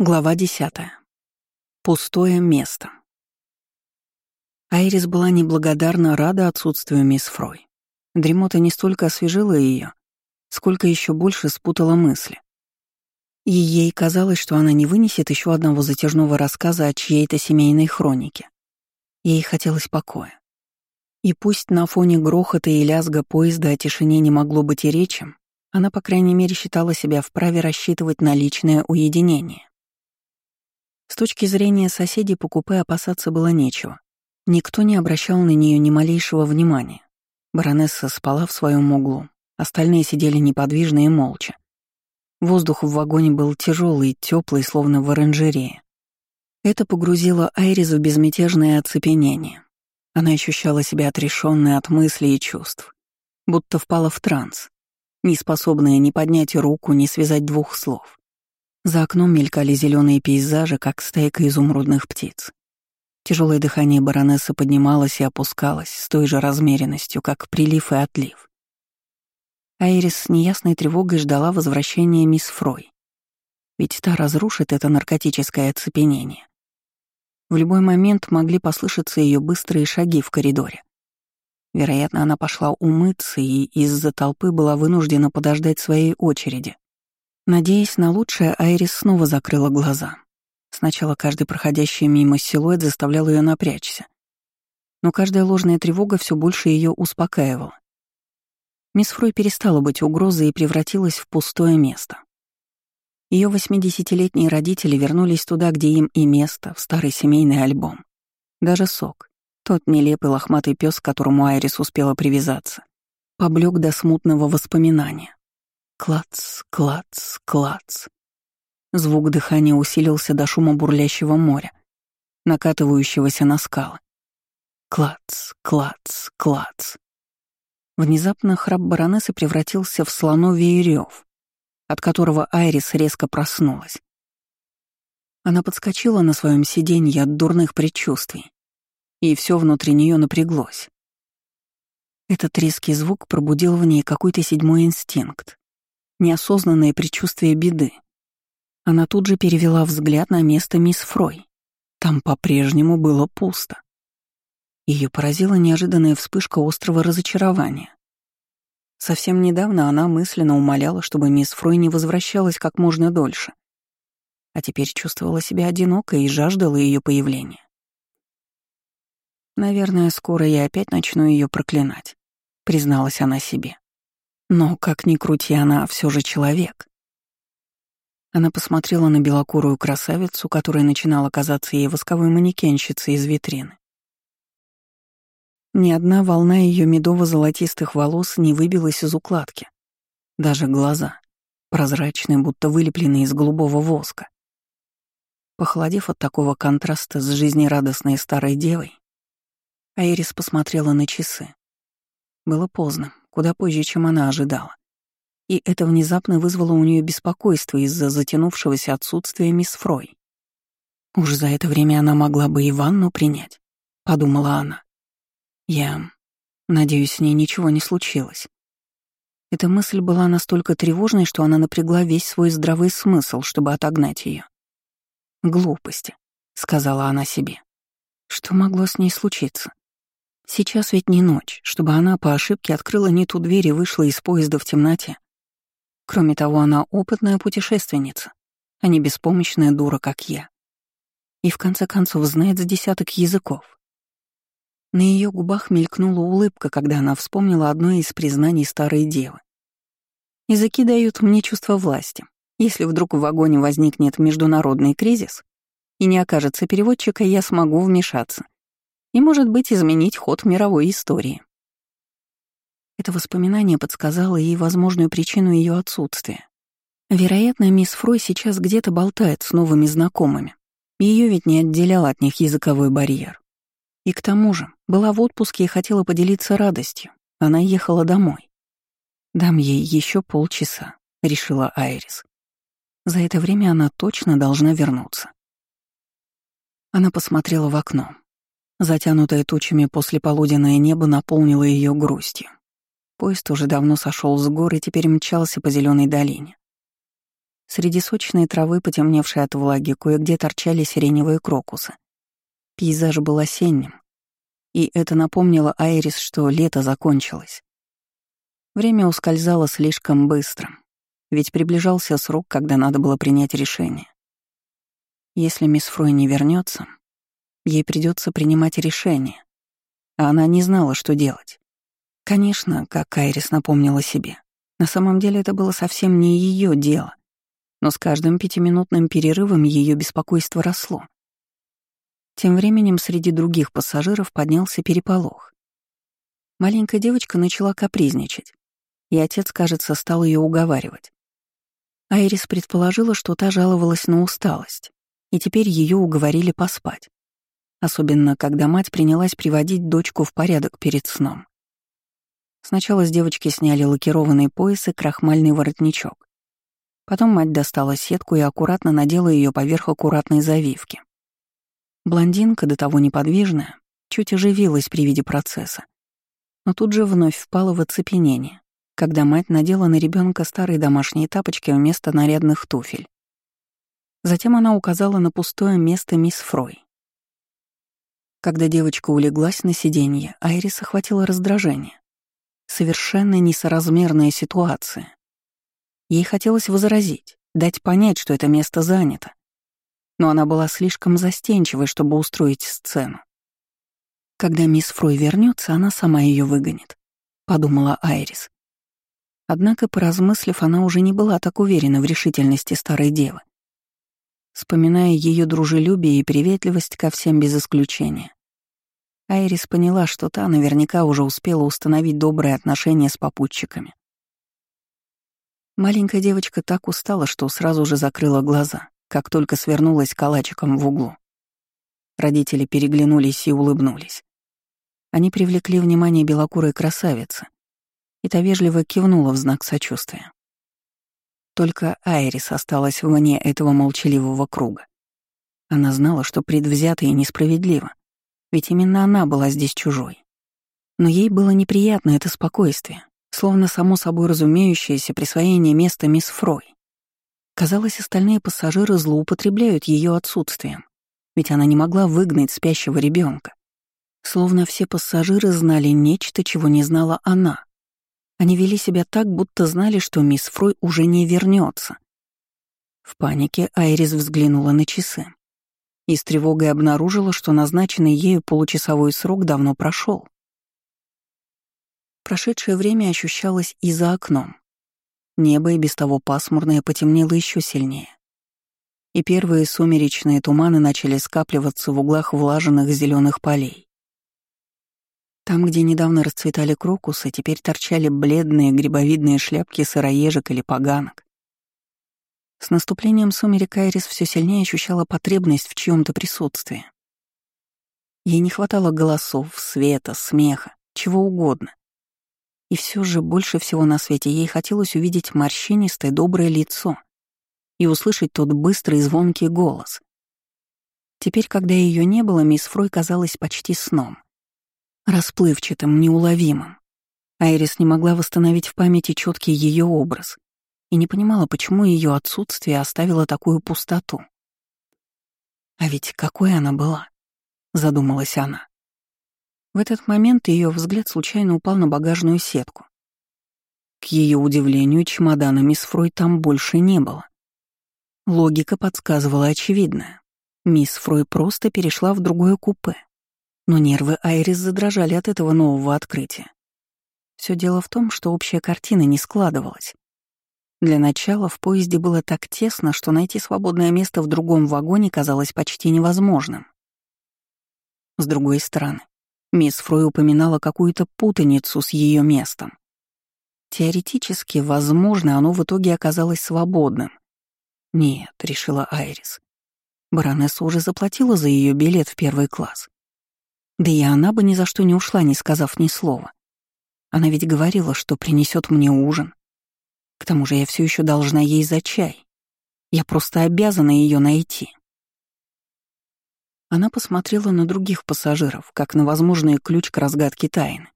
Глава десятая. Пустое место. Айрис была неблагодарно рада отсутствию мисс Фрой. Дремота не столько освежила ее, сколько еще больше спутала мысли. И ей казалось, что она не вынесет еще одного затяжного рассказа о чьей-то семейной хронике. Ей хотелось покоя. И пусть на фоне грохота и лязга поезда о тишине не могло быть и речи, она, по крайней мере, считала себя вправе рассчитывать на личное уединение. С точки зрения соседей по купе опасаться было нечего. Никто не обращал на нее ни малейшего внимания. Баронесса спала в своем углу, остальные сидели неподвижно и молча. Воздух в вагоне был тяжелый, теплый, словно в оранжерее. Это погрузило Айрис в безмятежное оцепенение. Она ощущала себя отрешенной от мыслей и чувств, будто впала в транс, не способная ни поднять руку, ни связать двух слов. За окном мелькали зеленые пейзажи, как стайка изумрудных птиц. Тяжелое дыхание баронессы поднималось и опускалось с той же размеренностью, как прилив и отлив. Айрис с неясной тревогой ждала возвращения мисс Фрой. Ведь та разрушит это наркотическое оцепенение. В любой момент могли послышаться ее быстрые шаги в коридоре. Вероятно, она пошла умыться и из-за толпы была вынуждена подождать своей очереди. Надеясь на лучшее, Айрис снова закрыла глаза. Сначала каждый проходящий мимо силуэт заставлял ее напрячься. Но каждая ложная тревога все больше ее успокаивала. Мисс Фрой перестала быть угрозой и превратилась в пустое место. Ее восьмидесятилетние родители вернулись туда, где им и место, в старый семейный альбом. Даже сок, тот нелепый лохматый пес, к которому Айрис успела привязаться, поблек до смутного воспоминания. Клац, клац, клац. Звук дыхания усилился до шума бурлящего моря, накатывающегося на скалы. Клац, клац, клац. Внезапно храп баронессы превратился в слоновий рев, от которого Айрис резко проснулась. Она подскочила на своем сиденье от дурных предчувствий, и все внутри нее напряглось. Этот резкий звук пробудил в ней какой-то седьмой инстинкт, неосознанное предчувствие беды. Она тут же перевела взгляд на место мисс Фрой. Там по-прежнему было пусто. Ее поразила неожиданная вспышка острого разочарования. Совсем недавно она мысленно умоляла, чтобы мисс Фрой не возвращалась как можно дольше. А теперь чувствовала себя одинокой и жаждала ее появления. «Наверное, скоро я опять начну ее проклинать», — призналась она себе. Но, как ни крути, она все же человек. Она посмотрела на белокурую красавицу, которая начинала казаться ей восковой манекенщицей из витрины. Ни одна волна ее медово-золотистых волос не выбилась из укладки. Даже глаза, прозрачные, будто вылепленные из голубого воска. Похолодев от такого контраста с жизнерадостной старой девой, Айрис посмотрела на часы. Было поздно, куда позже, чем она ожидала. И это внезапно вызвало у нее беспокойство из-за затянувшегося отсутствия мисс Фрой. «Уж за это время она могла бы и ванну принять», — подумала она. «Я... надеюсь, с ней ничего не случилось». Эта мысль была настолько тревожной, что она напрягла весь свой здравый смысл, чтобы отогнать ее. «Глупости», — сказала она себе. Что могло с ней случиться? Сейчас ведь не ночь, чтобы она по ошибке открыла не ту дверь и вышла из поезда в темноте. Кроме того, она опытная путешественница, а не беспомощная дура, как я. И в конце концов знает за десяток языков. На ее губах мелькнула улыбка, когда она вспомнила одно из признаний старой девы. Языки дают мне чувство власти. Если вдруг в вагоне возникнет международный кризис и не окажется переводчика, я смогу вмешаться и, может быть, изменить ход мировой истории. Это воспоминание подсказало ей возможную причину ее отсутствия. Вероятно, мисс Фрой сейчас где-то болтает с новыми знакомыми. Ее ведь не отделял от них языковой барьер. И к тому же, была в отпуске и хотела поделиться радостью. Она ехала домой. «Дам ей еще полчаса», — решила Айрис. За это время она точно должна вернуться. Она посмотрела в окно. Затянутое тучами после полуденное небо наполнило ее грустью. Поезд уже давно сошел с гор и теперь мчался по зеленой долине. Среди сочной травы, потемневшей от влаги, кое-где торчали сиреневые крокусы. Пейзаж был осенним, и это напомнило Айрис, что лето закончилось. Время ускользало слишком быстро, ведь приближался срок, когда надо было принять решение. Если мисс Фрой не вернется, ей придется принимать решение, а она не знала, что делать. Конечно, как Айрис напомнила себе, на самом деле это было совсем не ее дело, но с каждым пятиминутным перерывом ее беспокойство росло. Тем временем среди других пассажиров поднялся переполох. Маленькая девочка начала капризничать, и отец, кажется, стал ее уговаривать. Айрис предположила, что та жаловалась на усталость, и теперь ее уговорили поспать. Особенно, когда мать принялась приводить дочку в порядок перед сном. Сначала с девочки сняли лакированный пояс и крахмальный воротничок. Потом мать достала сетку и аккуратно надела ее поверх аккуратной завивки. Блондинка, до того неподвижная, чуть оживилась при виде процесса, но тут же вновь впала в оцепенение, когда мать надела на ребенка старые домашние тапочки вместо нарядных туфель. Затем она указала на пустое место мисс Фрой. Когда девочка улеглась на сиденье, Айрис охватила раздражение. Совершенно несоразмерная ситуация. Ей хотелось возразить, дать понять, что это место занято, но она была слишком застенчивой, чтобы устроить сцену. «Когда мисс Фрой вернется, она сама ее выгонит», — подумала Айрис. Однако, поразмыслив, она уже не была так уверена в решительности старой девы. Вспоминая ее дружелюбие и приветливость ко всем без исключения, Айрис поняла, что та наверняка уже успела установить добрые отношения с попутчиками. Маленькая девочка так устала, что сразу же закрыла глаза как только свернулась калачиком в углу. Родители переглянулись и улыбнулись. Они привлекли внимание белокурой красавицы, и та вежливо кивнула в знак сочувствия. Только Айрис осталась вне этого молчаливого круга. Она знала, что предвзято и несправедливо, ведь именно она была здесь чужой. Но ей было неприятно это спокойствие, словно само собой разумеющееся присвоение места мисс Фрой. Казалось, остальные пассажиры злоупотребляют ее отсутствием, ведь она не могла выгнать спящего ребенка. Словно все пассажиры знали нечто, чего не знала она. Они вели себя так, будто знали, что мисс Фрой уже не вернется. В панике Айрис взглянула на часы и с тревогой обнаружила, что назначенный ею получасовой срок давно прошел. Прошедшее время ощущалось и за окном. Небо и без того пасмурное потемнело еще сильнее. И первые сумеречные туманы начали скапливаться в углах влаженных зеленых полей. Там, где недавно расцветали крокусы, теперь торчали бледные грибовидные шляпки сыроежек или поганок. С наступлением сумерек Айрис все сильнее ощущала потребность в чьем-то присутствии. Ей не хватало голосов, света, смеха, чего угодно. И все же больше всего на свете ей хотелось увидеть морщинистое доброе лицо и услышать тот быстрый звонкий голос. Теперь, когда ее не было, мисс Фрой казалась почти сном. Расплывчатым, неуловимым. Айрис не могла восстановить в памяти четкий ее образ и не понимала, почему ее отсутствие оставило такую пустоту. А ведь какой она была, задумалась она. В этот момент ее взгляд случайно упал на багажную сетку. К ее удивлению, чемодана мисс Фрой там больше не было. Логика подсказывала очевидное. Мисс Фрой просто перешла в другое купе. Но нервы Айрис задрожали от этого нового открытия. Все дело в том, что общая картина не складывалась. Для начала в поезде было так тесно, что найти свободное место в другом вагоне казалось почти невозможным. С другой стороны, Мисс Фрой упоминала какую-то путаницу с ее местом. Теоретически, возможно, оно в итоге оказалось свободным. «Нет», — решила Айрис. Баронесса уже заплатила за ее билет в первый класс. Да и она бы ни за что не ушла, не сказав ни слова. Она ведь говорила, что принесет мне ужин. К тому же я все еще должна ей за чай. Я просто обязана ее найти. Она посмотрела на других пассажиров, как на возможный ключ к разгадке тайны.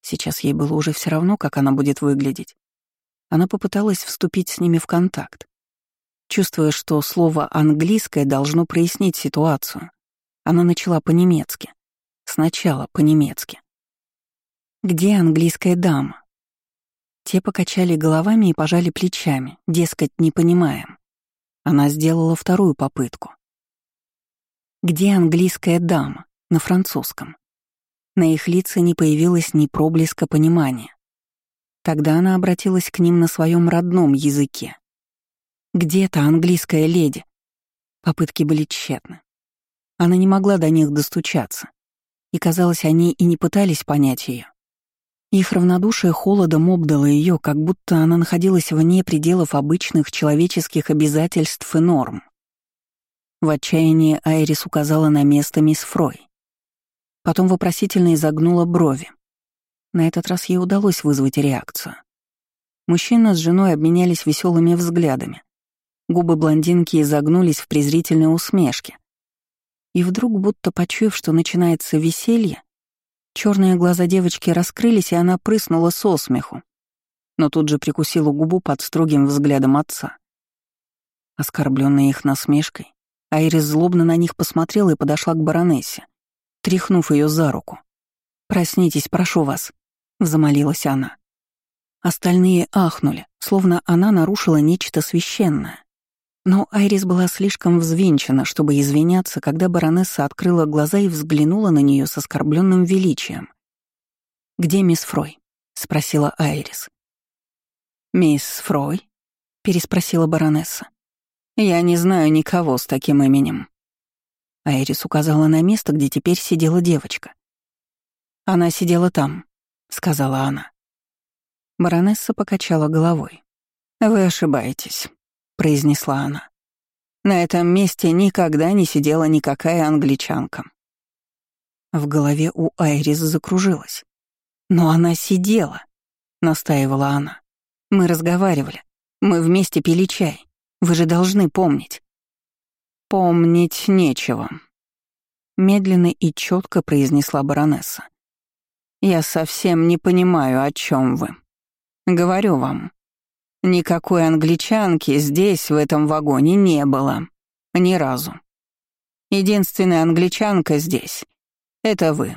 Сейчас ей было уже все равно, как она будет выглядеть. Она попыталась вступить с ними в контакт. Чувствуя, что слово «английское» должно прояснить ситуацию, она начала по-немецки. Сначала по-немецки. «Где английская дама?» Те покачали головами и пожали плечами, дескать, не понимаем. Она сделала вторую попытку. «Где английская дама?» на французском. На их лице не появилось ни проблеска понимания. Тогда она обратилась к ним на своем родном языке. «Где та английская леди?» Попытки были тщетны. Она не могла до них достучаться. И, казалось, они и не пытались понять ее. Их равнодушие холодом обдало ее, как будто она находилась вне пределов обычных человеческих обязательств и норм. В отчаянии Айрис указала на место мисс Фрой. Потом вопросительно изогнула брови. На этот раз ей удалось вызвать реакцию. Мужчина с женой обменялись веселыми взглядами. Губы блондинки изогнулись в презрительной усмешке. И вдруг, будто почуяв, что начинается веселье, черные глаза девочки раскрылись, и она прыснула со смеху, но тут же прикусила губу под строгим взглядом отца. Оскорбленная их насмешкой, Айрис злобно на них посмотрела и подошла к баронессе, тряхнув ее за руку. «Проснитесь, прошу вас», — взмолилась она. Остальные ахнули, словно она нарушила нечто священное. Но Айрис была слишком взвинчена, чтобы извиняться, когда баронесса открыла глаза и взглянула на нее с оскорбленным величием. «Где мисс Фрой?» — спросила Айрис. «Мисс Фрой?» — переспросила баронесса. «Я не знаю никого с таким именем». Айрис указала на место, где теперь сидела девочка. «Она сидела там», — сказала она. Баронесса покачала головой. «Вы ошибаетесь произнесла она. На этом месте никогда не сидела никакая англичанка. В голове у Айрис закружилась. «Но она сидела», — настаивала она. «Мы разговаривали. Мы вместе пили чай. Вы же должны помнить». «Помнить нечего», — медленно и четко произнесла баронесса. «Я совсем не понимаю, о чем вы. Говорю вам, Никакой англичанки здесь, в этом вагоне, не было. Ни разу. Единственная англичанка здесь — это вы.